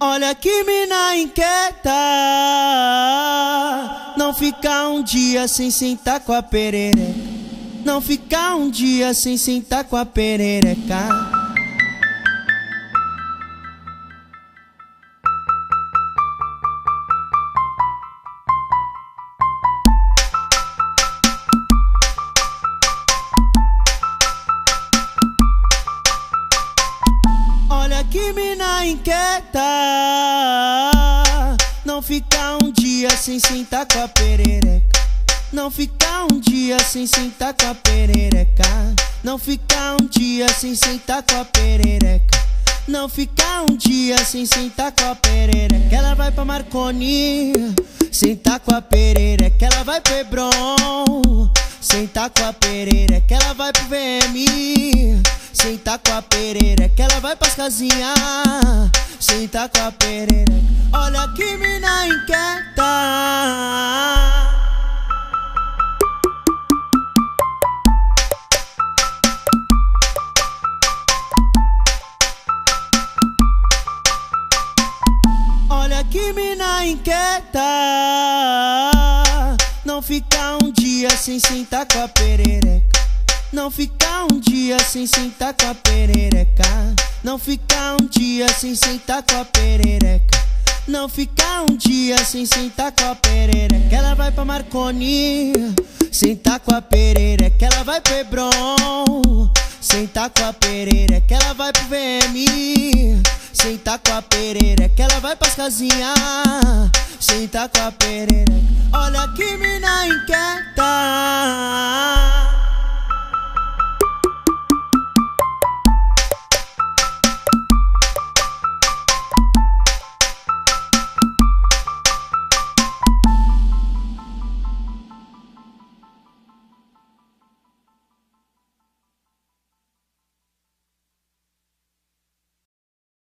Olha que mina inquieta. Não ficar um dia sem sentar com a perereca. Não ficar um dia sem sentar com a perereca Que mina inquieta. Não ficar um dia sem sentar com a perereca. Não ficar um dia sem sentar com a perereca. Não ficar um dia sem sentar com a perereca. Não ficar um dia sem sentar com a perereca. Ela vai pra Marconi Sentar com a perereca. Ela vai pro Hebron Sentar com a perereca. Ela vai pro VM Sentar com a perereca Ela vai pras casinhas Sentar com a perereca. Olha que mina inquieta. Olha que mina inquieta. Não ficar um dia sem sentar com a perereca Não ficar um dia sem sentar com a perereca. Não ficar um dia sem sentar com a perereca. Não ficar um dia sem sentar com a perereca. Ela vai pra Marconi Sentar com a perereca. Ela vai pro Hebron Sentar com a perereca. Ela vai pro VM Sentar com a perereca, ela vai pras casinhas Sentar com a perereca. Olha que mina inquieta